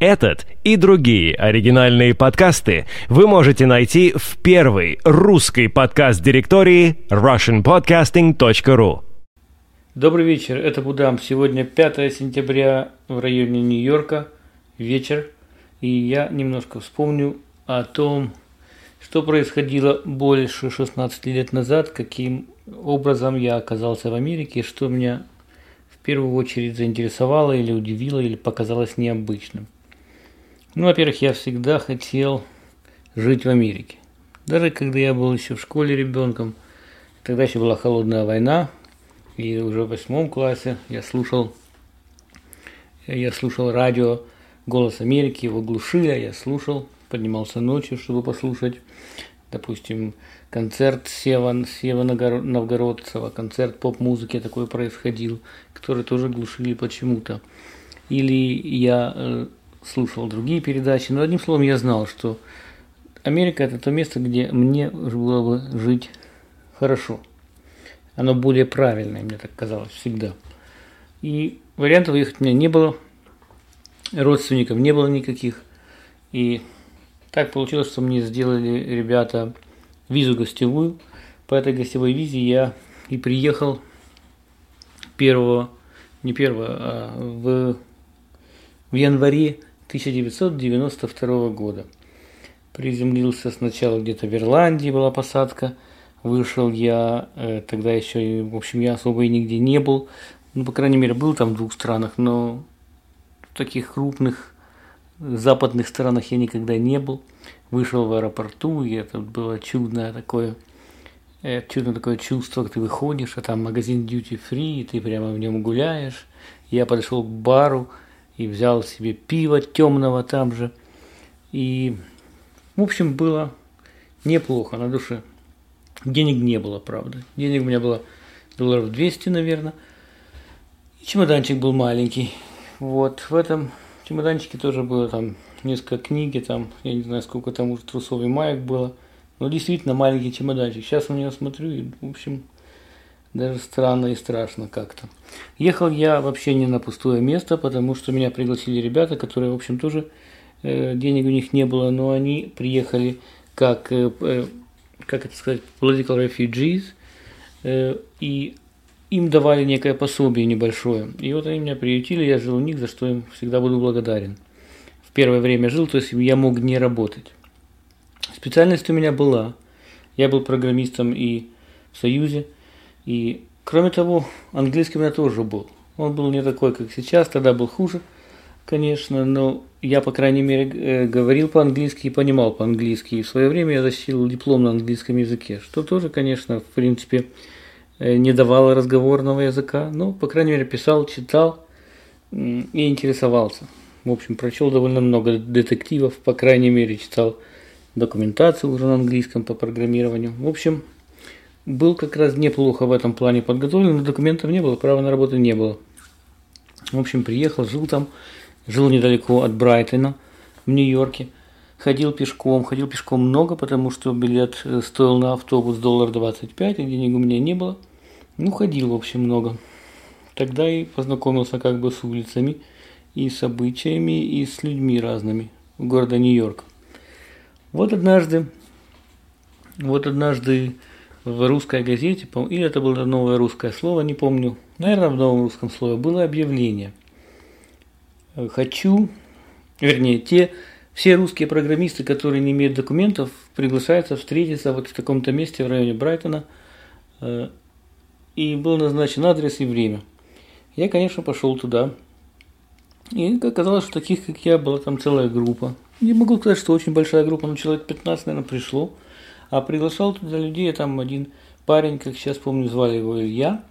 Этот и другие оригинальные подкасты вы можете найти в первой русской подкаст-директории russianpodcasting.ru. Добрый вечер, это Будам. Сегодня 5 сентября в районе Нью-Йорка, вечер. И я немножко вспомню о том, что происходило больше 16 лет назад, каким образом я оказался в Америке, что меня в первую очередь заинтересовало или удивило, или показалось необычным. Ну, во-первых, я всегда хотел жить в Америке. Даже когда я был еще в школе ребенком, тогда еще была холодная война, и уже в восьмом классе я слушал, я слушал радио «Голос Америки», его глушили, а я слушал, поднимался ночью, чтобы послушать, допустим, концерт Сева, Сева Новгородцева, концерт поп-музыки такой происходил, который тоже глушили почему-то. Или я э, слушал другие передачи, но одним словом я знал, что Америка это то место, где мне было бы жить хорошо. Оно более правильное, мне так казалось всегда. И вариантов уехать у меня не было, родственников не было никаких. И так получилось, что мне сделали ребята визу гостевую. По этой гостевой визе я и приехал первого, не первого, а в, в январе 1992 года. Приземлился сначала где-то в Ирландии, была посадка. Вышел я, э, тогда еще, в общем, я особо и нигде не был. Ну, по крайней мере, был там в двух странах, но в таких крупных западных странах я никогда не был. Вышел в аэропорту, и это было чудное такое, э, чудное такое чувство, как ты выходишь, а там магазин duty free, и ты прямо в нем гуляешь. Я подошел к бару, и взял себе пиво темного там же. И, в общем, было неплохо на душе. Денег не было, правда. Денег у меня было долларов 200, наверное. И чемоданчик был маленький. Вот, в этом чемоданчике тоже было там несколько книги, там, я не знаю, сколько там уже трусов и маек было. Но действительно маленький чемоданчик. Сейчас на него смотрю и, в общем, даже странно и страшно как-то. Ехал я вообще не на пустое место, потому что меня пригласили ребята, которые, в общем, тоже э, денег у них не было, но они приехали как, э, э, как это сказать, political refugees, э, и им давали некое пособие небольшое. И вот они меня приютили, я жил у них, за что им всегда буду благодарен. В первое время жил, то есть я мог не работать. Специальность у меня была. Я был программистом и в Союзе – и, кроме того, английский у меня тоже был. Он был не такой, как сейчас, тогда был хуже, конечно, но я, по крайней мере, э, говорил по-английски и понимал по-английски. И в свое время я защитил диплом на английском языке, что тоже, конечно, в принципе, э, не давало разговорного языка, но, по крайней мере, писал, читал и интересовался. В общем, прочел довольно много детективов, по крайней мере, читал документацию уже на английском по программированию. В общем, был как раз неплохо в этом плане подготовлен, но документов не было, права на работу не было. В общем, приехал, жил там, жил недалеко от Брайтона, в Нью-Йорке. Ходил пешком, ходил пешком много, потому что билет э, стоил на автобус доллар 25, и денег у меня не было. Ну, ходил, в общем, много. Тогда и познакомился как бы с улицами, и с обычаями, и с людьми разными города Нью-Йорк. Вот однажды, вот однажды в русской газете, или это было новое русское слово, не помню, наверное, в новом русском слове было объявление. Хочу, вернее, те, все русские программисты, которые не имеют документов, приглашаются встретиться вот в таком-то месте в районе Брайтона, э, и был назначен адрес и время. Я, конечно, пошел туда, и оказалось, что таких, как я, была там целая группа. Не могу сказать, что очень большая группа, но человек 15, наверное, пришло – а приглашал туда людей, там один парень, как сейчас помню, звали его Илья,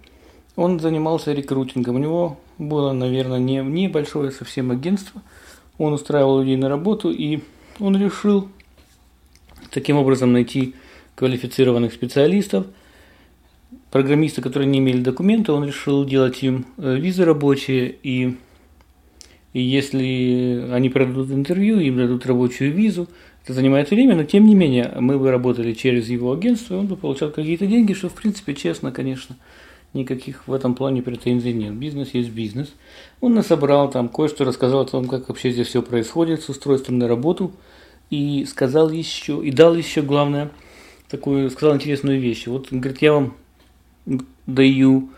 он занимался рекрутингом. У него было, наверное, не небольшое совсем агентство. Он устраивал людей на работу, и он решил таким образом найти квалифицированных специалистов, программисты, которые не имели документы, он решил делать им э, визы рабочие, и, и если они продадут интервью, им дадут рабочую визу, занимает время, но тем не менее мы бы работали через его агентство, и он бы получал какие-то деньги, что в принципе честно, конечно, никаких в этом плане претензий нет. Бизнес есть бизнес. Он нас собрал там, кое-что рассказал о том, как вообще здесь все происходит с устройством на работу. И сказал еще, и дал еще, главное, такую, сказал интересную вещь. Вот, говорит, я вам даю,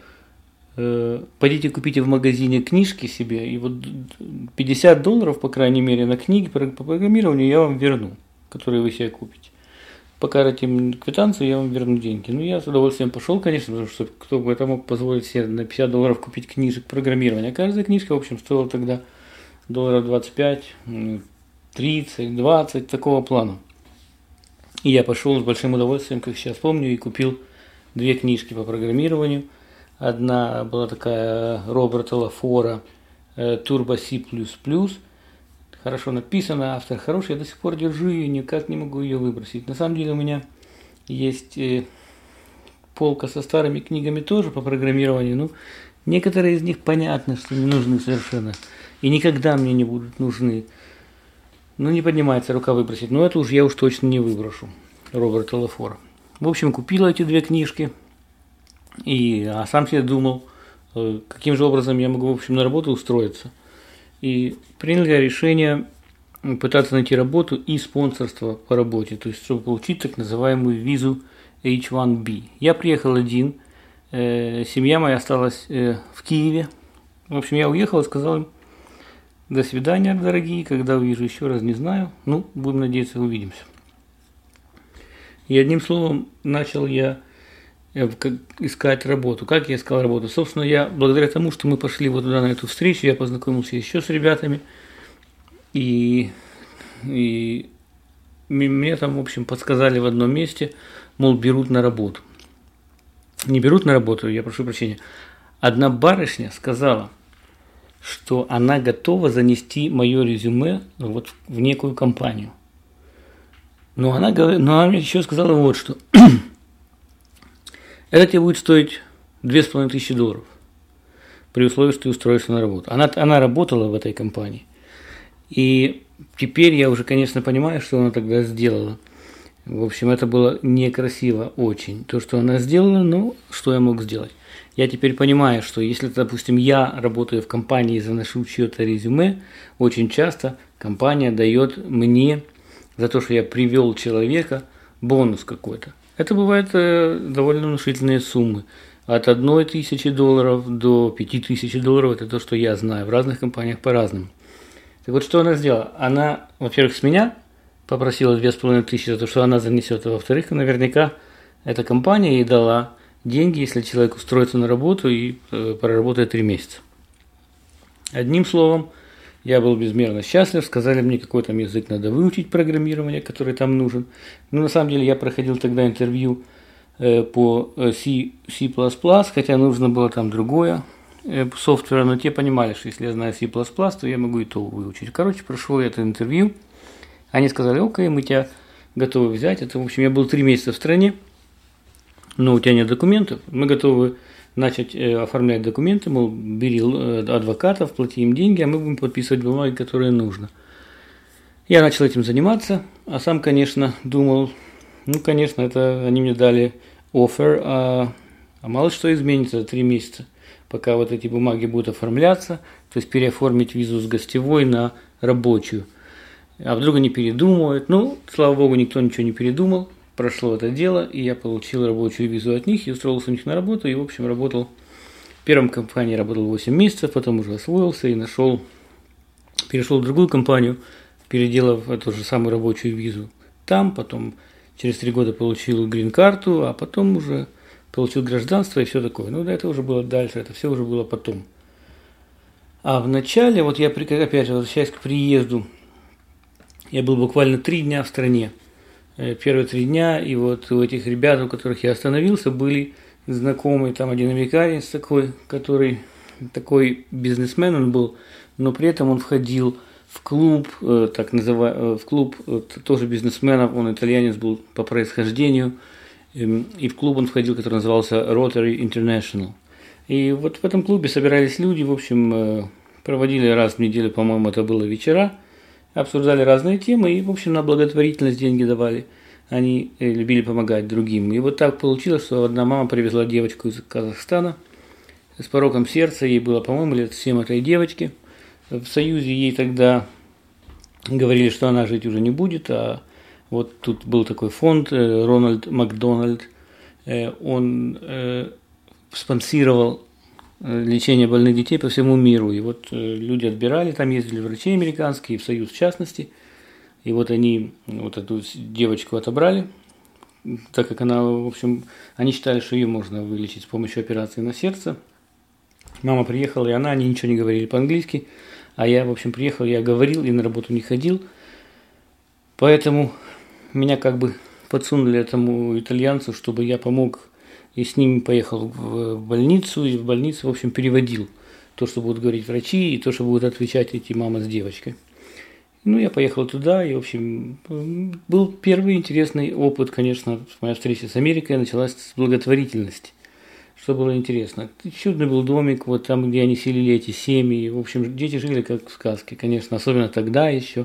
пойдите купите в магазине книжки себе, и вот 50 долларов, по крайней мере, на книги по программированию я вам верну, которые вы себе купите покажете мне квитанцию, я вам верну деньги. Ну, я с удовольствием пошел, конечно, потому что кто бы это мог позволить себе на 50 долларов купить книжек программирования. Каждая книжка, в общем, стоила тогда долларов 25, 30, 20, такого плана. И я пошел с большим удовольствием, как сейчас помню, и купил две книжки по программированию. Одна была такая Роберта Лафора э, Turbo C++, хорошо написано, автор хороший, я до сих пор держу ее, никак не могу ее выбросить. На самом деле у меня есть э, полка со старыми книгами тоже по программированию, ну, некоторые из них понятно, что не нужны совершенно, и никогда мне не будут нужны. Ну, не поднимается рука выбросить, но это уж я уж точно не выброшу, Роберта Лефора. В общем, купил эти две книжки, и, а сам себе думал, э, каким же образом я могу, в общем, на работу устроиться – и принял я решение пытаться найти работу и спонсорство по работе, то есть чтобы получить так называемую визу H1B. Я приехал один, э, семья моя осталась э, в Киеве. В общем, я уехал и сказал им, до свидания, дорогие, когда увижу еще раз, не знаю. Ну, будем надеяться, увидимся. И одним словом, начал я искать работу. Как я искал работу? Собственно, я благодаря тому, что мы пошли вот туда на эту встречу, я познакомился еще с ребятами, и, и мне там, в общем, подсказали в одном месте, мол, берут на работу. Не берут на работу, я прошу прощения. Одна барышня сказала, что она готова занести мое резюме вот в некую компанию. Но она, но она еще сказала вот что – это тебе будет стоить 2500 долларов при условии, что ты устроишься на работу. Она, она работала в этой компании. И теперь я уже, конечно, понимаю, что она тогда сделала. В общем, это было некрасиво очень. То, что она сделала, ну, что я мог сделать? Я теперь понимаю, что если, допустим, я работаю в компании и заношу чье-то резюме, очень часто компания дает мне за то, что я привел человека, бонус какой-то. Это бывают э, довольно внушительные суммы. От одной тысячи долларов до пяти тысяч долларов – это то, что я знаю. В разных компаниях по-разному. Так вот, что она сделала? Она, во-первых, с меня попросила две с половиной тысячи за то, что она занесет, а во-вторых, наверняка эта компания ей дала деньги, если человек устроится на работу и э, проработает три месяца. Одним словом, я был безмерно счастлив, сказали мне, какой там язык надо выучить программирование, который там нужен. Ну, на самом деле, я проходил тогда интервью э, по э, C, C++, хотя нужно было там другое э, софтвера, но те понимали, что если я знаю C++, то я могу и то выучить. Короче, прошел я это интервью, они сказали, окей, мы тебя готовы взять. Это, в общем, я был три месяца в стране, но у тебя нет документов, мы готовы начать э, оформлять документы, мол, бери э, адвокатов, плати им деньги, а мы будем подписывать бумаги, которые нужно. Я начал этим заниматься, а сам, конечно, думал, ну, конечно, это они мне дали офер, а, а мало что изменится за три месяца, пока вот эти бумаги будут оформляться, то есть переоформить визу с гостевой на рабочую. А вдруг они передумают? Ну, слава богу, никто ничего не передумал прошло это дело, и я получил рабочую визу от них и устроился у них на работу, и, в общем, работал, в первом компании работал 8 месяцев, потом уже освоился и нашел, перешел в другую компанию, переделав эту же самую рабочую визу там, потом через три года получил грин-карту, а потом уже получил гражданство и все такое. Ну, да, это уже было дальше, это все уже было потом. А в начале, вот я, опять же, возвращаясь к приезду, я был буквально три дня в стране. Э, первые три дня, и вот у этих ребят, у которых я остановился, были знакомые, там один американец такой, который такой бизнесмен он был, но при этом он входил в клуб, э, так называемый, э, в клуб тоже бизнесменов, он итальянец был по происхождению, эм, и в клуб он входил, который назывался Rotary International. И вот в этом клубе собирались люди, в общем, проводили раз в неделю, по-моему, это было вечера, обсуждали разные темы и, в общем, на благотворительность деньги давали. Они э, любили помогать другим. И вот так получилось, что одна мама привезла девочку из Казахстана, с пороком сердца. Ей было, по-моему, лет 7 этой девочки. В Союзе ей тогда говорили, что она жить уже не будет, а вот тут был такой фонд, э, Рональд Макдональд, э, он спонсировал лечение больных детей по всему миру. И вот люди отбирали, там ездили врачи американские, в Союз в частности. И вот они вот эту девочку отобрали, так как она, в общем, они считали, что ее можно вылечить с помощью операции на сердце. Мама приехала, и она, они ничего не говорили по-английски. А я, в общем, приехал, я говорил и на работу не ходил. Поэтому меня как бы подсунули этому итальянцу, чтобы я помог и с ними поехал в больницу, и в больнице, в общем, переводил то, что будут говорить врачи, и то, что будут отвечать эти мама с девочкой. Ну, я поехал туда, и, в общем, был первый интересный опыт, конечно, моя встреча с Америкой началась с благотворительности что было интересно. Чудный был домик, вот там, где они селили эти семьи. В общем, дети жили как в сказке, конечно, особенно тогда еще,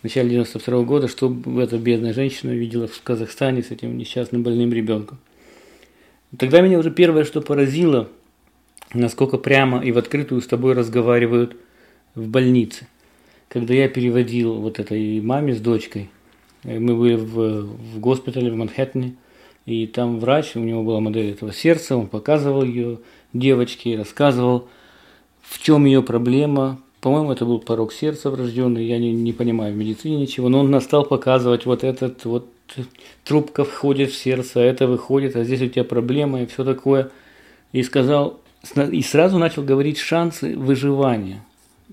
в начале 92 -го года, что эта бедная женщина видела в Казахстане с этим несчастным больным ребенком. Тогда меня уже первое, что поразило, насколько прямо и в открытую с тобой разговаривают в больнице. Когда я переводил вот этой маме с дочкой, э, мы были в, в госпитале в Манхэттене, и там врач, у него была модель этого сердца, он показывал ее девочке, рассказывал, в чем ее проблема. По-моему, это был порог сердца врожденный, я не, не понимаю в медицине ничего, но он настал показывать вот этот вот трубка входит в сердце, а это выходит, а здесь у тебя проблема и все такое. И сказал, и сразу начал говорить шансы выживания.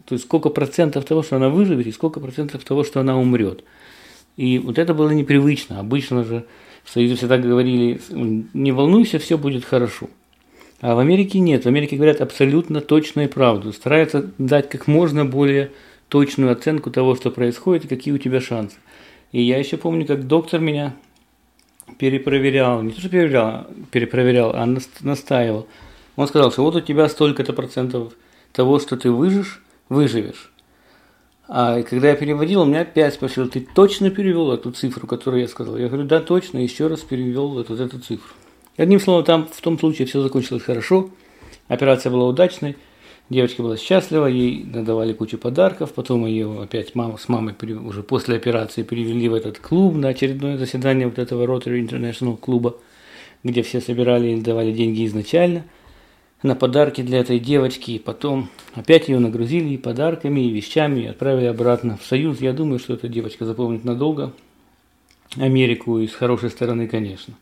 То есть сколько процентов того, что она выживет, и сколько процентов того, что она умрет. И вот это было непривычно. Обычно же в Союзе всегда говорили, не волнуйся, все будет хорошо. А в Америке нет. В Америке говорят абсолютно точную правду. Стараются дать как можно более точную оценку того, что происходит и какие у тебя шансы. И я еще помню, как доктор меня перепроверял, не то что перепроверял, перепроверял, а настаивал. Он сказал, что вот у тебя столько-то процентов того, что ты выживешь, выживешь. А когда я переводил, он меня опять спросил, ты точно перевел эту цифру, которую я сказал? Я говорю, да, точно, еще раз перевел вот эту цифру. Одним словом, там в том случае все закончилось хорошо, операция была удачной, девочка была счастлива, ей надавали кучу подарков, потом ее опять мама с мамой уже после операции перевели в этот клуб на очередное заседание вот этого Rotary International клуба, где все собирали и давали деньги изначально – на подарки для этой девочки, и потом опять ее нагрузили и подарками, и вещами, и отправили обратно в Союз. Я думаю, что эта девочка запомнит надолго Америку и с хорошей стороны, конечно.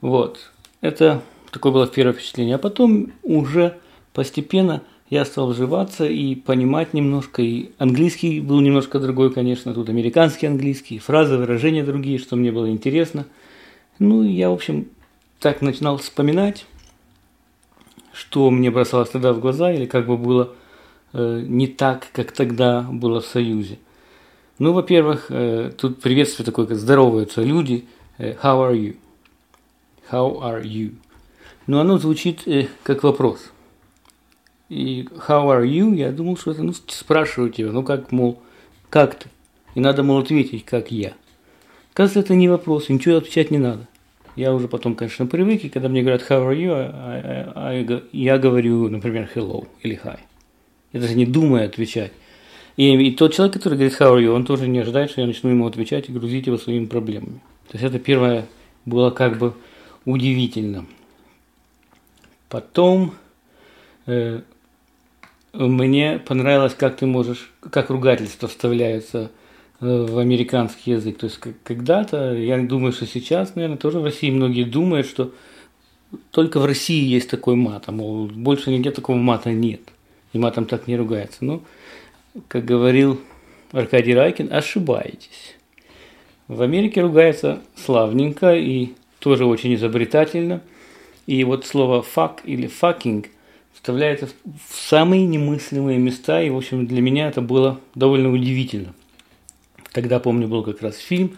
Вот. Это такое было первое впечатление. А потом уже постепенно я стал вживаться и понимать немножко. И английский был немножко другой, конечно. Тут американский английский, фразы, выражения другие, что мне было интересно. Ну, я, в общем, так начинал вспоминать что мне бросалось тогда в глаза, или как бы было э, не так, как тогда было в Союзе. Ну, во-первых, э, тут приветствие такое, как здороваются люди. Э, how are you? How are you? Но оно звучит э, как вопрос. И how are you? Я думал, что это, ну, спрашиваю тебя, ну как, мол, как ты? И надо, мол, ответить, как я. Кажется, это не вопрос, ничего отвечать не надо. Я уже потом, конечно, привык, и когда мне говорят «How are you?», а, а, а, я говорю, например, «Hello» или «Hi». Я даже не думаю отвечать. И, и тот человек, который говорит «How are you?», он тоже не ожидает, что я начну ему отвечать и грузить его своими проблемами. То есть это первое было как бы удивительно. Потом э, мне понравилось, как ты можешь, как ругательства вставляются – в американский язык. То есть когда-то, я думаю, что сейчас, наверное, тоже в России многие думают, что только в России есть такой мат, а мол, больше нигде такого мата нет. И матом так не ругается. Но, как говорил Аркадий Райкин, ошибаетесь. В Америке ругается славненько и тоже очень изобретательно. И вот слово «fuck» или «fucking» вставляется в самые немыслимые места. И, в общем, для меня это было довольно удивительно. Тогда, помню, был как раз фильм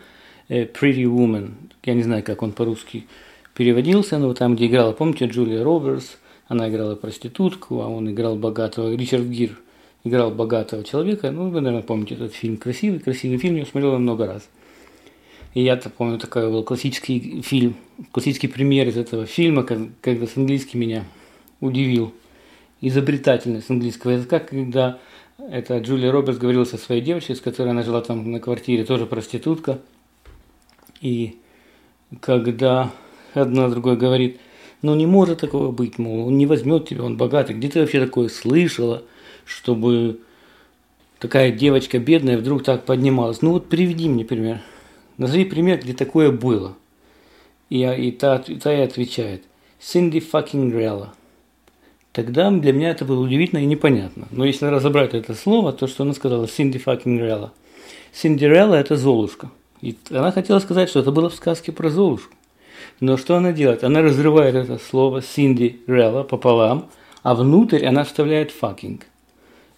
э, Pretty Woman. Я не знаю, как он по-русски переводился, но там, где играла, помните, Джулия Робертс, она играла проститутку, а он играл богатого, Ричард Гир играл богатого человека. Ну, вы, наверное, помните этот фильм. Красивый, красивый фильм, я смотрел его много раз. И я-то помню, такой был классический фильм, классический пример из этого фильма, когда с английским меня удивил изобретательность английского языка, когда это Джулия Робертс говорила со своей девочкой, с которой она жила там на квартире, тоже проститутка. И когда одна другой говорит, ну не может такого быть, мол, он не возьмет тебя, он богатый. Где ты вообще такое слышала, чтобы такая девочка бедная вдруг так поднималась? Ну вот приведи мне пример. Назови пример, где такое было. И, и та, та и отвечает. Cindy fucking Rella. Тогда для меня это было удивительно и непонятно. Но если разобрать это слово, то, что она сказала, Cindy fucking Rella. Синдерелла – это Золушка. И она хотела сказать, что это было в сказке про Золушку. Но что она делает? Она разрывает это слово Cinderella пополам, а внутрь она вставляет fucking.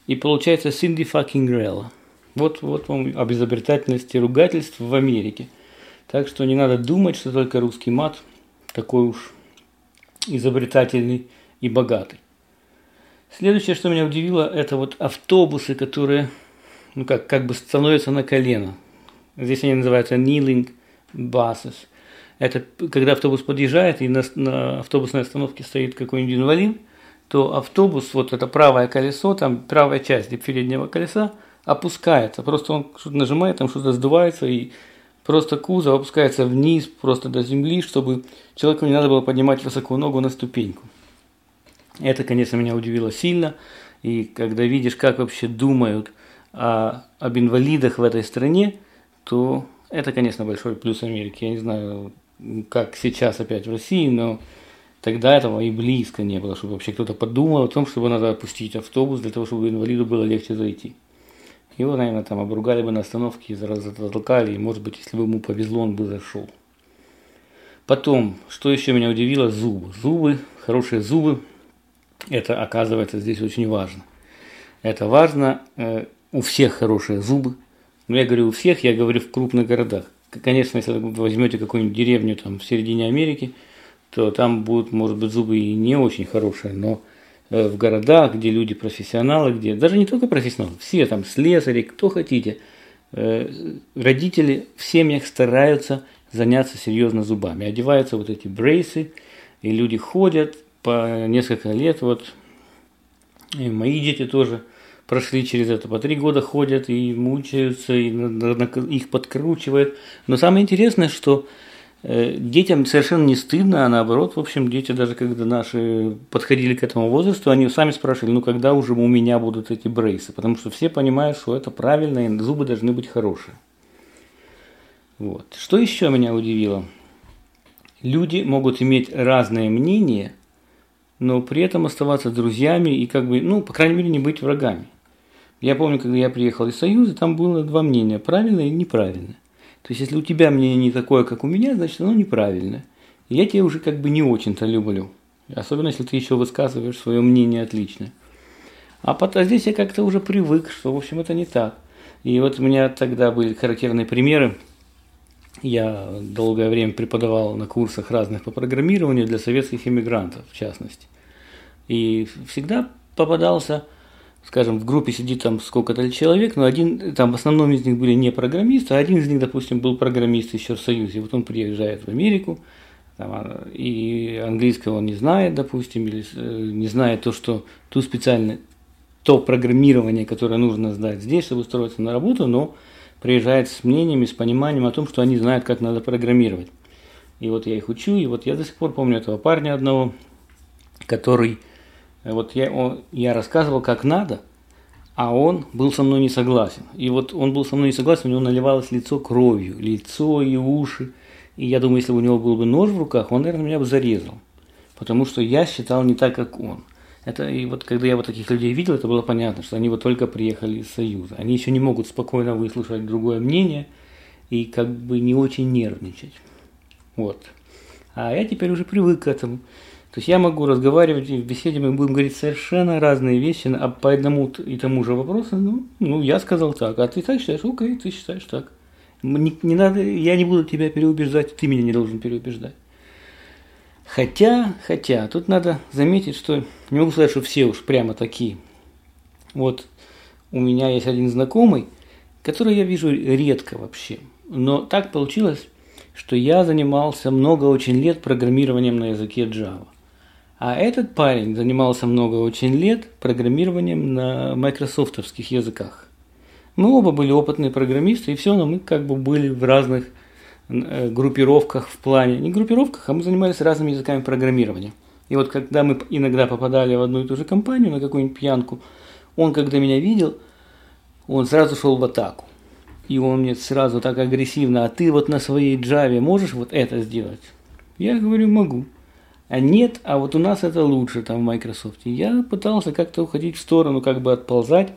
И получается fucking Rella. Вот, вот вам об изобретательности ругательств в Америке. Так что не надо думать, что только русский мат такой уж изобретательный и богатый. Следующее, что меня удивило, это вот автобусы, которые ну как, как бы становятся на колено. Здесь они называются kneeling buses. Это когда автобус подъезжает и на, на автобусной остановке стоит какой-нибудь инвалид, то автобус, вот это правое колесо, там правая часть переднего колеса опускается. Просто он что-то нажимает, там что-то сдувается и просто кузов опускается вниз, просто до земли, чтобы человеку не надо было поднимать высоко ногу на ступеньку. Это, конечно, меня удивило сильно. И когда видишь, как вообще думают о, об инвалидах в этой стране, то это, конечно, большой плюс Америки. Я не знаю, как сейчас опять в России, но тогда этого и близко не было, чтобы вообще кто-то подумал о том, чтобы надо опустить автобус для того, чтобы инвалиду было легче зайти. Его, наверное, там обругали бы на остановке, затолкали, и, может быть, если бы ему повезло, он бы зашел. Потом, что еще меня удивило, зубы. Зубы, хорошие зубы, это оказывается здесь очень важно. Это важно, э, у всех хорошие зубы. Но я говорю у всех, я говорю в крупных городах. Конечно, если вы возьмете какую-нибудь деревню там в середине Америки, то там будут, может быть, зубы и не очень хорошие, но э, в городах, где люди профессионалы, где даже не только профессионалы, все там слесари, кто хотите, э, родители в семьях стараются заняться серьезно зубами. Одеваются вот эти брейсы, и люди ходят, по несколько лет, вот и мои дети тоже прошли через это, по три года ходят и мучаются, и их подкручивает. Но самое интересное, что э, детям совершенно не стыдно, а наоборот, в общем, дети даже когда наши подходили к этому возрасту, они сами спрашивали, ну когда уже у меня будут эти брейсы, потому что все понимают, что это правильно, и зубы должны быть хорошие. Вот. Что еще меня удивило? Люди могут иметь разные мнения – но при этом оставаться друзьями и как бы, ну, по крайней мере, не быть врагами. Я помню, когда я приехал из Союза, там было два мнения, правильное и неправильное. То есть, если у тебя мнение не такое, как у меня, значит, оно неправильное. И я тебя уже как бы не очень-то люблю. Особенно, если ты еще высказываешь свое мнение отличное. А потом здесь я как-то уже привык, что, в общем, это не так. И вот у меня тогда были характерные примеры. Я долгое время преподавал на курсах разных по программированию для советских иммигрантов, в частности. И всегда попадался, скажем, в группе сидит там сколько-то человек, но один, там в основном из них были не программисты, а один из них, допустим, был программист еще в Союзе. Вот он приезжает в Америку, там, а, и английского он не знает, допустим, или э, не знает то, что ту специально, то программирование, которое нужно сдать здесь, чтобы устроиться на работу, но приезжает с мнениями, с пониманием о том, что они знают, как надо программировать. И вот я их учу, и вот я до сих пор помню этого парня одного, который, вот я, он, я рассказывал, как надо, а он был со мной не согласен. И вот он был со мной не согласен, у него наливалось лицо кровью, лицо и уши. И я думаю, если бы у него был бы нож в руках, он, наверное, меня бы зарезал. Потому что я считал не так, как он. Это, и вот когда я вот таких людей видел, это было понятно, что они вот только приехали из Союза. Они еще не могут спокойно выслушать другое мнение и как бы не очень нервничать. Вот. А я теперь уже привык к этому. То есть я могу разговаривать, и в беседе мы будем говорить совершенно разные вещи а по одному и тому же вопросу. Ну, ну, я сказал так, а ты так считаешь? Окей, ты считаешь так. Не, не надо, я не буду тебя переубеждать, ты меня не должен переубеждать. Хотя, хотя, тут надо заметить, что не могу сказать, что все уж прямо такие. Вот у меня есть один знакомый, который я вижу редко вообще. Но так получилось, что я занимался много очень лет программированием на языке Java. А этот парень занимался много очень лет программированием на майкрософтовских языках. Мы оба были опытные программисты, и все, но мы как бы были в разных группировках в плане, не группировках, а мы занимались разными языками программирования. И вот когда мы иногда попадали в одну и ту же компанию, на какую-нибудь пьянку, он, когда меня видел, он сразу шел в атаку. И он мне сразу так агрессивно, а ты вот на своей Java можешь вот это сделать? Я говорю, могу. А нет, а вот у нас это лучше там в Microsoft. Я пытался как-то уходить в сторону, как бы отползать,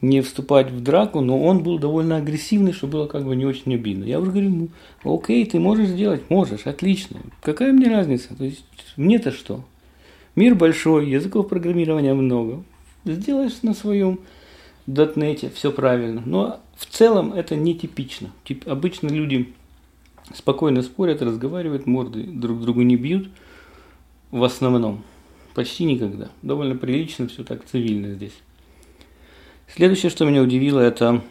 не вступать в драку, но он был довольно агрессивный, что было как бы не очень обидно. Я уже говорю, ну, окей, ты можешь сделать, можешь, отлично. Какая мне разница? То есть мне-то что? Мир большой, языков программирования много. Сделаешь на своем дотнете все правильно. Но в целом это нетипично. Тип, обычно люди спокойно спорят, разговаривают, морды друг другу не бьют – в основном. Почти никогда. Довольно прилично, все так цивильно здесь. Следующее, что меня удивило, это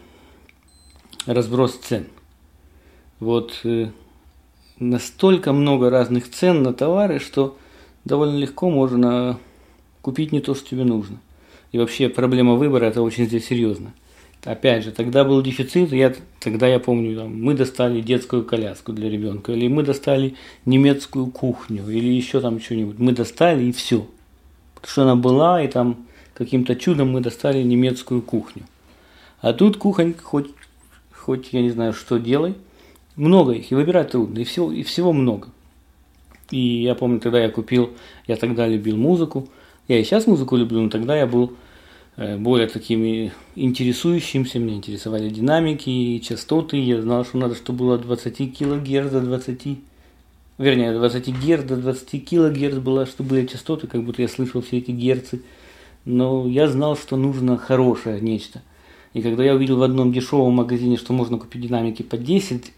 разброс цен. Вот э, настолько много разных цен на товары, что довольно легко можно купить не то, что тебе нужно. И вообще проблема выбора это очень здесь серьезно. Опять же, тогда был дефицит, я, тогда я помню, там, мы достали детскую коляску для ребенка, или мы достали немецкую кухню, или еще там что-нибудь. Мы достали и все. Потому что она была, и там каким-то чудом мы достали немецкую кухню. А тут кухонь, хоть, хоть я не знаю, что делай, много их, и выбирать трудно, и всего, и всего много. И я помню, тогда я купил, я тогда любил музыку, я и сейчас музыку люблю, но тогда я был Э, более такими интересующимся, меня интересовали динамики и частоты, я знал, что надо, чтобы было 20 кГц до 20, вернее, 20 Гц до 20 кГц было, чтобы были частоты, как будто я слышал все эти герцы, но я знал, что нужно хорошее нечто. И когда я увидел в одном дешевом магазине, что можно купить динамики по 10,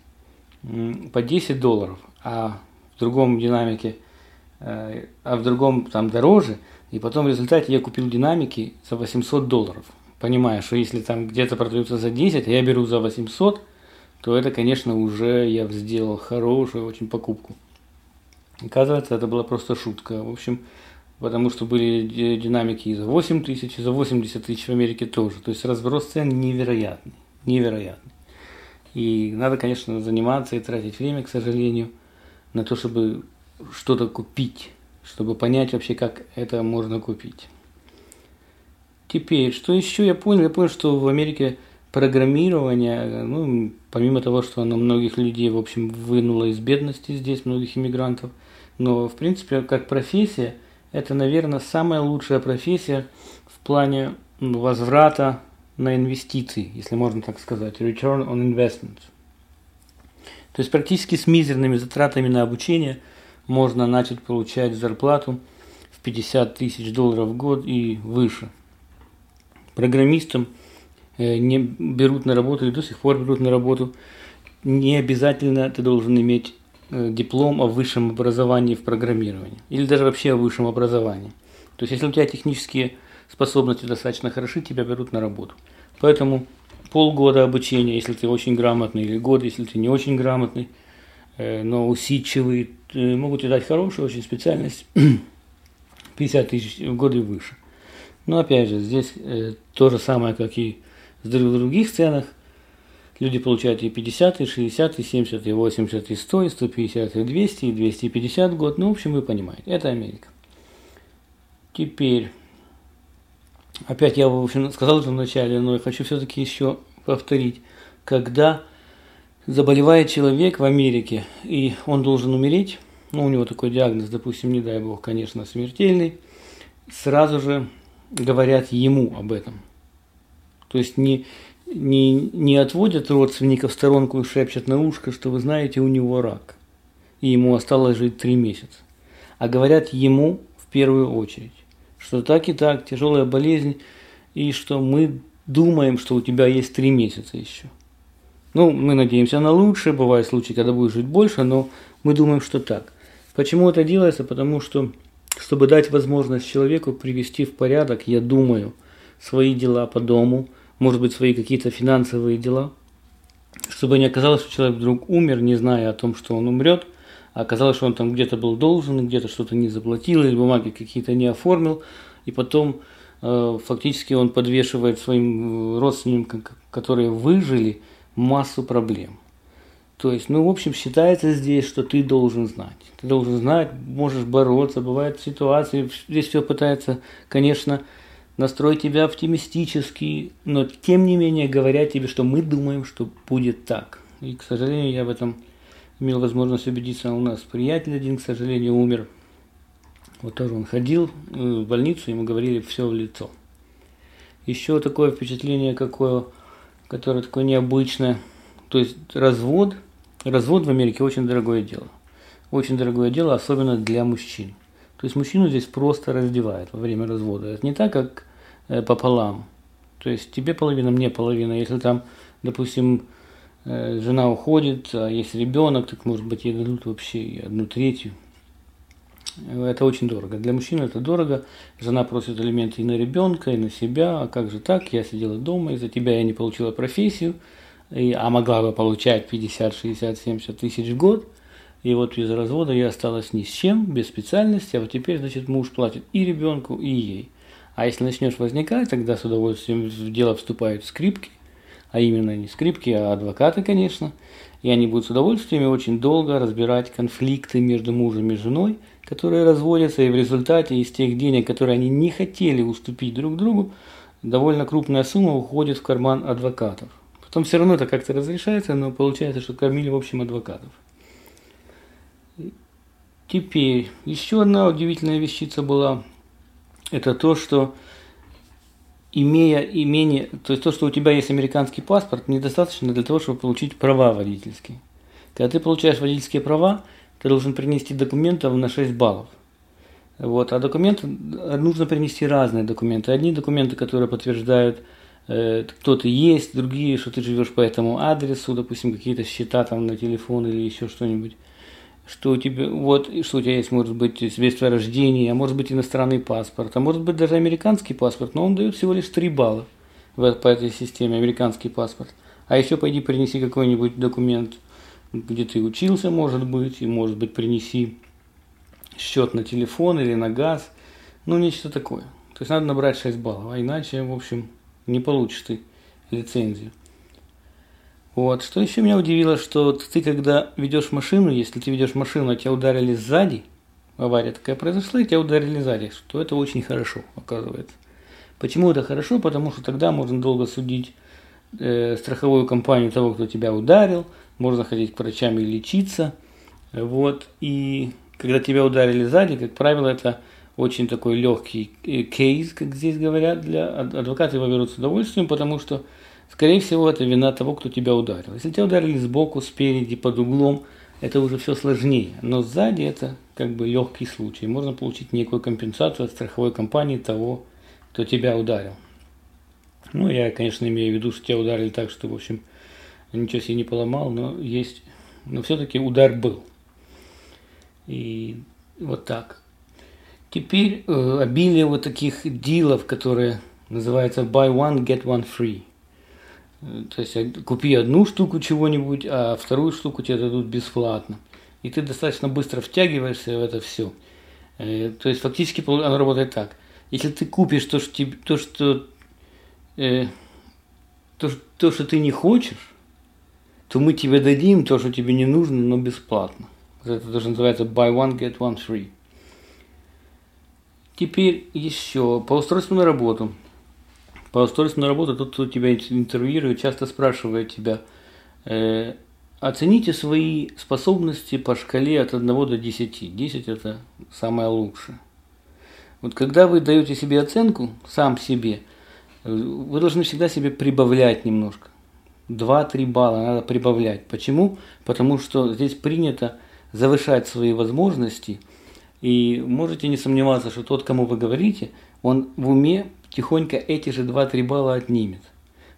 по 10 долларов, а в другом динамике, э, а в другом там дороже – и потом в результате я купил динамики за 800 долларов. Понимая, что если там где-то продаются за 10, а я беру за 800, то это, конечно, уже я сделал хорошую очень покупку. Оказывается, это была просто шутка. В общем, потому что были динамики и за 8 тысяч, и за 80 тысяч в Америке тоже. То есть разброс цен невероятный, невероятный. И надо, конечно, заниматься и тратить время, к сожалению, на то, чтобы что-то купить чтобы понять вообще, как это можно купить. Теперь, что еще я понял? Я понял, что в Америке программирование, ну, помимо того, что оно многих людей, в общем, вынуло из бедности здесь, многих иммигрантов, но, в принципе, как профессия, это, наверное, самая лучшая профессия в плане возврата на инвестиции, если можно так сказать, return on investment. То есть практически с мизерными затратами на обучение – можно начать получать зарплату в 50 тысяч долларов в год и выше. Программистам э, не берут на работу или до сих пор берут на работу. Не обязательно ты должен иметь диплом о высшем образовании в программировании или даже вообще о высшем образовании. То есть, если у тебя технические способности достаточно хороши, тебя берут на работу. Поэтому полгода обучения, если ты очень грамотный, или год, если ты не очень грамотный, э, но усидчивый, Э, могут тебе дать хорошую очень специальность, 50 тысяч в год и выше. Но опять же, здесь э, то же самое, как и в других ценах. Люди получают и 50, и 60, и 70, и 80, и 100, и 150, и 200, и 250 в год. Ну, в общем, вы понимаете, это Америка. Теперь, опять я, в общем, сказал это в начале, но я хочу все-таки еще повторить. Когда заболевает человек в Америке, и он должен умереть, ну, у него такой диагноз, допустим, не дай бог, конечно, смертельный, сразу же говорят ему об этом. То есть не, не, не отводят родственников в сторонку и шепчут на ушко, что вы знаете, у него рак, и ему осталось жить три месяца. А говорят ему в первую очередь, что так и так, тяжелая болезнь, и что мы думаем, что у тебя есть три месяца еще – ну, мы надеемся на лучшее, бывают случаи, когда будет жить больше, но мы думаем, что так. Почему это делается? Потому что, чтобы дать возможность человеку привести в порядок, я думаю, свои дела по дому, может быть, свои какие-то финансовые дела, чтобы не оказалось, что человек вдруг умер, не зная о том, что он умрет, а оказалось, что он там где-то был должен, где-то что-то не заплатил, или бумаги какие-то не оформил, и потом э, фактически он подвешивает своим родственникам, которые выжили, массу проблем. То есть, ну, в общем, считается здесь, что ты должен знать. Ты должен знать, можешь бороться, бывают ситуации, здесь все пытается, конечно, настроить тебя оптимистически, но тем не менее говорят тебе, что мы думаем, что будет так. И, к сожалению, я в этом имел возможность убедиться. У нас приятель один, к сожалению, умер. Вот тоже он ходил э, в больницу, ему говорили все в лицо. Еще такое впечатление какое, которое такое необычное. То есть развод – Развод в Америке очень дорогое дело. Очень дорогое дело, особенно для мужчин. То есть мужчину здесь просто раздевают во время развода. Это не так, как э, пополам. То есть тебе половина, мне половина. Если там, допустим, э, жена уходит, а есть ребенок, так может быть ей дадут вообще одну третью. Это очень дорого. Для мужчины это дорого. Жена просит элементы и на ребенка, и на себя. А как же так? Я сидела дома, из-за тебя я не получила профессию а могла бы получать 50, 60, 70 тысяч в год. И вот из развода я осталась ни с чем, без специальности, а вот теперь, значит, муж платит и ребенку, и ей. А если начнешь возникать, тогда с удовольствием в дело вступают скрипки, а именно не скрипки, а адвокаты, конечно. И они будут с удовольствием очень долго разбирать конфликты между мужем и женой, которые разводятся, и в результате из тех денег, которые они не хотели уступить друг другу, довольно крупная сумма уходит в карман адвокатов. Потом все равно это как-то разрешается, но получается, что кормили, в общем, адвокатов. Теперь, еще одна удивительная вещица была, это то, что имея имение, то есть то, что у тебя есть американский паспорт, недостаточно для того, чтобы получить права водительские. Когда ты получаешь водительские права, ты должен принести документов на 6 баллов. Вот, а документы, нужно принести разные документы. Одни документы, которые подтверждают Э, кто ты есть, другие, что ты живешь по этому адресу, допустим, какие-то счета там на телефон или еще что-нибудь, что у тебя, вот, что у тебя есть, может быть, свидетельство о рождении, а может быть, иностранный паспорт, а может быть, даже американский паспорт, но он дает всего лишь 3 балла в, по этой системе, американский паспорт. А еще пойди принеси какой-нибудь документ, где ты учился, может быть, и, может быть, принеси счет на телефон или на газ, ну, нечто такое. То есть надо набрать 6 баллов, а иначе, в общем, не получишь ты лицензию. Вот. Что еще меня удивило, что ты, когда ведешь машину, если ты ведешь машину, а тебя ударили сзади, авария такая произошла, и тебя ударили сзади, что это очень хорошо, оказывается. Почему это хорошо? Потому что тогда можно долго судить э, страховую компанию того, кто тебя ударил, можно ходить к врачам и лечиться. Вот. И когда тебя ударили сзади, как правило, это очень такой легкий э, кейс, как здесь говорят, для адвоката его берут с удовольствием, потому что, скорее всего, это вина того, кто тебя ударил. Если тебя ударили сбоку, спереди, под углом, это уже все сложнее. Но сзади это как бы легкий случай. Можно получить некую компенсацию от страховой компании того, кто тебя ударил. Ну, я, конечно, имею в виду, что тебя ударили так, что, в общем, ничего себе не поломал, но есть, но все-таки удар был. И вот так. Теперь э, обилие вот таких дилов, которые называются buy one, get one free. То есть э, купи одну штуку чего-нибудь, а вторую штуку тебе дадут бесплатно. И ты достаточно быстро втягиваешься в это все. Э, то есть фактически оно работает так. Если ты купишь то, что, тебе, то, что, э, то, то, что ты не хочешь, то мы тебе дадим то, что тебе не нужно, но бесплатно. Это тоже называется buy one, get one free. Теперь еще по устройству на работу. По устройству на работу кто тебя интервьюирует, часто спрашивает тебя, э, оцените свои способности по шкале от 1 до 10. 10 это самое лучшее. Вот когда вы даете себе оценку, сам себе, вы должны всегда себе прибавлять немножко. 2-3 балла надо прибавлять. Почему? Потому что здесь принято завышать свои возможности – и можете не сомневаться, что тот, кому вы говорите, он в уме тихонько эти же 2-3 балла отнимет.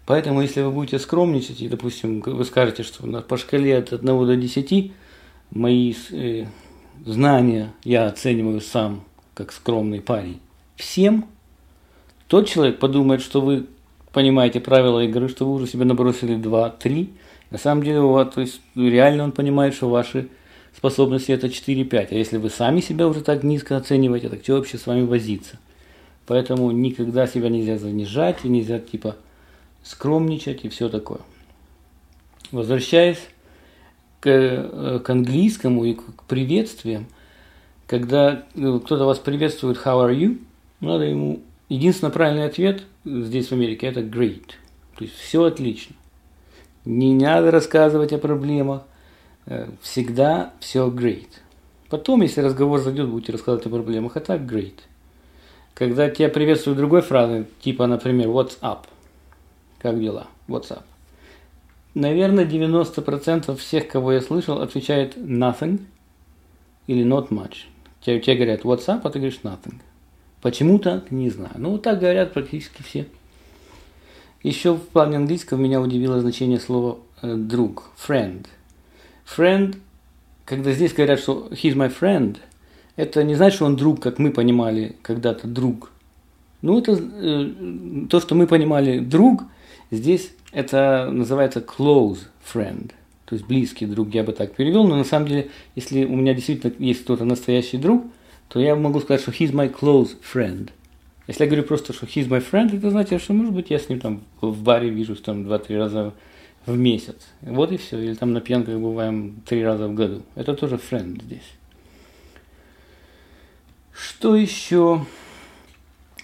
Поэтому, если вы будете скромничать, и, допустим, вы скажете, что по шкале от 1 до 10 мои э, знания я оцениваю сам, как скромный парень, всем, тот человек подумает, что вы понимаете правила игры, что вы уже себе набросили 2-3. На самом деле, у вас, то есть реально он понимает, что ваши способности это 4-5. А если вы сами себя уже так низко оцениваете, так что вообще с вами возиться? Поэтому никогда себя нельзя занижать и нельзя типа скромничать и все такое. Возвращаясь к, э, к английскому и к приветствиям, когда э, кто-то вас приветствует «How are you?», надо ему... Единственный правильный ответ здесь в Америке – это «Great». То есть все отлично. Не надо рассказывать о проблемах. Э, всегда все great. Потом, если разговор зайдет, будете рассказывать о проблемах, а так great. Когда тебя приветствуют другой фразой, типа, например, what's up? Как дела? What's up? Наверное, 90% всех, кого я слышал, отвечает nothing или not much. Тебе, тебе говорят what's up, а ты говоришь nothing. Почему так, не знаю. Ну, так говорят практически все. Еще в плане английского меня удивило значение слова э, друг, friend. Friend, когда здесь говорят, что he's my friend, это не значит, что он друг, как мы понимали когда-то друг. Ну, это э, то, что мы понимали друг, здесь это называется close friend, то есть близкий друг, я бы так перевел, но на самом деле, если у меня действительно есть кто-то настоящий друг, то я могу сказать, что he's my close friend – если я говорю просто, что he's my friend, это значит, что, может быть, я с ним там в баре вижусь там два-три раза в месяц. Вот и все. Или там на пьянках бываем три раза в году. Это тоже friend здесь. Что еще?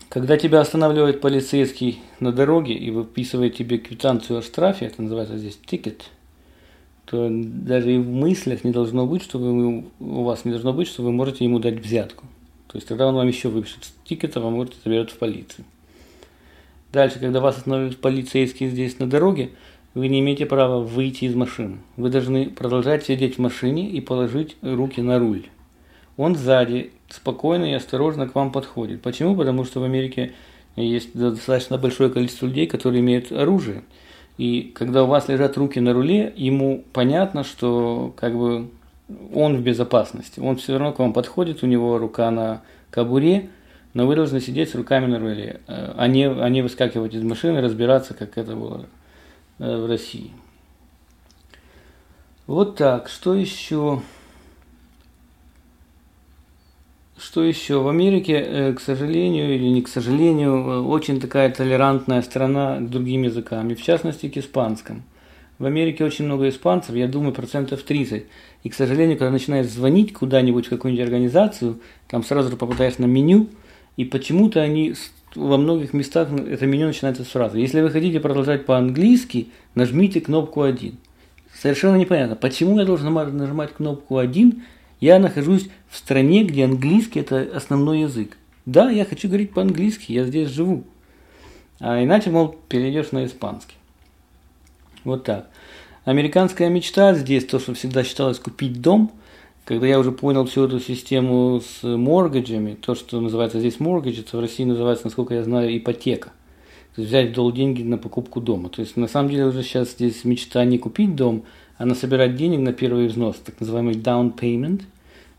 Когда тебя останавливает полицейский на дороге и выписывает тебе квитанцию о штрафе, это называется здесь ticket, то даже и в мыслях не должно быть, что вы, у вас не должно быть, что вы можете ему дать взятку. То есть тогда он вам еще выпишет ticket, а вам может заберет в полицию. Дальше, когда вас остановит полицейский здесь на дороге, вы не имеете права выйти из машины. Вы должны продолжать сидеть в машине и положить руки на руль. Он сзади спокойно и осторожно к вам подходит. Почему? Потому что в Америке есть достаточно большое количество людей, которые имеют оружие. И когда у вас лежат руки на руле, ему понятно, что как бы он в безопасности. Он все равно к вам подходит, у него рука на кобуре, но вы должны сидеть с руками на руле, а не, а не выскакивать из машины, разбираться, как это было э, в России. Вот так. Что еще? Что еще? В Америке, э, к сожалению, или не к сожалению, очень такая толерантная страна к другим языкам, и в частности к испанскому. В Америке очень много испанцев, я думаю, процентов 30. И, к сожалению, когда начинаешь звонить куда-нибудь в какую-нибудь организацию, там сразу же попадаешь на меню, и почему-то они во многих местах это меню начинается с фразы. Если вы хотите продолжать по-английски, нажмите кнопку 1. Совершенно непонятно, почему я должен нажимать кнопку 1, я нахожусь в стране, где английский это основной язык. Да, я хочу говорить по-английски, я здесь живу. А иначе, мол, перейдешь на испанский. Вот так. Американская мечта здесь, то, что всегда считалось купить дом, когда я уже понял всю эту систему с моргаджами, то, что называется здесь моргадж, это в России называется, насколько я знаю, ипотека. То есть взять в долг деньги на покупку дома. То есть на самом деле уже сейчас здесь мечта не купить дом, а насобирать денег на первый взнос, так называемый down payment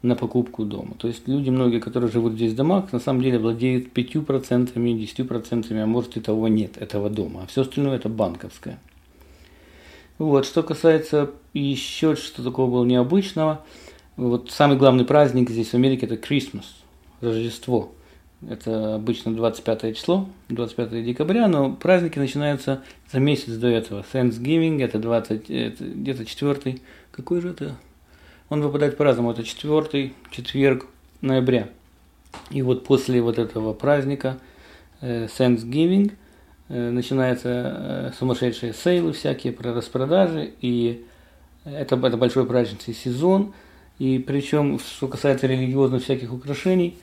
на покупку дома. То есть люди, многие, которые живут здесь в домах, на самом деле владеют 5%, 10%, а может и того нет, этого дома. А все остальное это банковское. Вот, что касается еще что такого было необычного, вот самый главный праздник здесь в Америке это Christmas, Рождество. Это обычно 25 число, 25 декабря, но праздники начинаются за месяц до этого. Thanksgiving это 20, это где-то 4, какой же это? Он выпадает по-разному, это 4, четверг ноября. И вот после вот этого праздника э, Thanksgiving Э, начинаются э, сумасшедшие сейлы всякие про распродажи, и это, это большой праздничный сезон, и причем, что касается религиозных всяких украшений,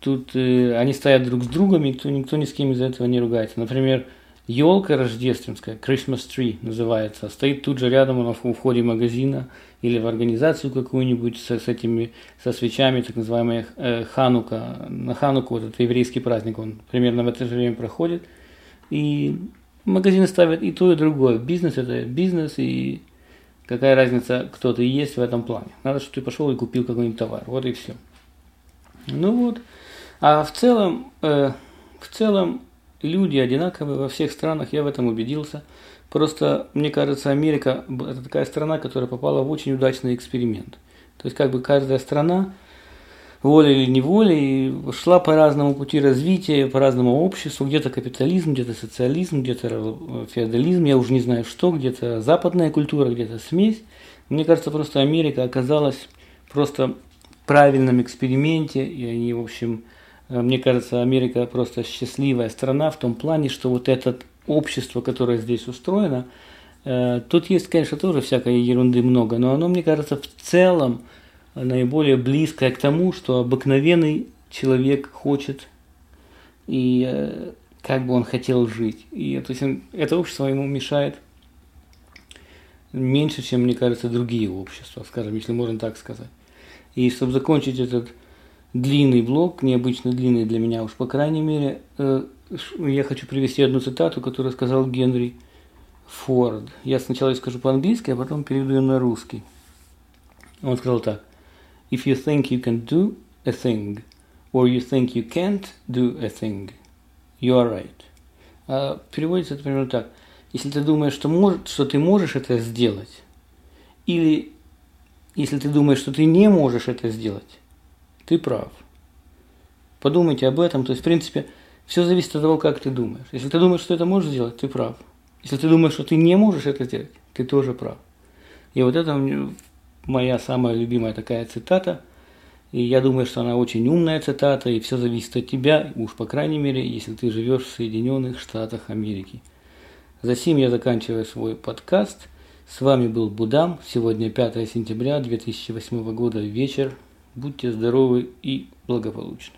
тут э, они стоят друг с другом, и никто, никто ни с кем из этого не ругается. Например, елка рождественская, Christmas tree называется, стоит тут же рядом на входе магазина или в организацию какую-нибудь с, с этими, со свечами, так называемая э, Ханука. На Хануку, вот этот еврейский праздник, он примерно в это же время проходит – и магазины ставят и то, и другое. Бизнес это бизнес, и какая разница, кто ты есть в этом плане. Надо, чтобы ты пошел и купил какой-нибудь товар. Вот и все. Ну вот. А в целом, э, в целом люди одинаковые во всех странах, я в этом убедился. Просто, мне кажется, Америка – это такая страна, которая попала в очень удачный эксперимент. То есть как бы каждая страна волей или неволей шла по разному пути развития, по разному обществу, где-то капитализм, где-то социализм, где-то феодализм, я уже не знаю что, где-то западная культура, где-то смесь. Мне кажется, просто Америка оказалась просто в правильном эксперименте, и они, в общем, э, мне кажется, Америка просто счастливая страна в том плане, что вот это общество, которое здесь устроено, э, тут есть, конечно, тоже всякой ерунды много, но оно, мне кажется, в целом наиболее близкое к тому, что обыкновенный человек хочет и э, как бы он хотел жить. И то есть это общество ему мешает меньше, чем, мне кажется, другие общества, скажем, если можно так сказать. И чтобы закончить этот длинный блок, необычно длинный для меня уж, по крайней мере, э, я хочу привести одну цитату, которую сказал Генри Форд. Я сначала скажу по-английски, а потом переведу ее на русский. Он сказал так. If you think you can do a thing, or you think you can't do a thing, you are right. А переводится это примерно так. Если ты думаешь, что, может, что ты можешь это сделать, или если ты думаешь, что ты не можешь это сделать, ты прав. Подумайте об этом. То есть, в принципе, все зависит от того, как ты думаешь. Если ты думаешь, что это можешь сделать, ты прав. Если ты думаешь, что ты не можешь это сделать, ты тоже прав. И вот это моя самая любимая такая цитата. И я думаю, что она очень умная цитата, и все зависит от тебя, уж по крайней мере, если ты живешь в Соединенных Штатах Америки. За сим я заканчиваю свой подкаст. С вами был Будам. Сегодня 5 сентября 2008 года вечер. Будьте здоровы и благополучны.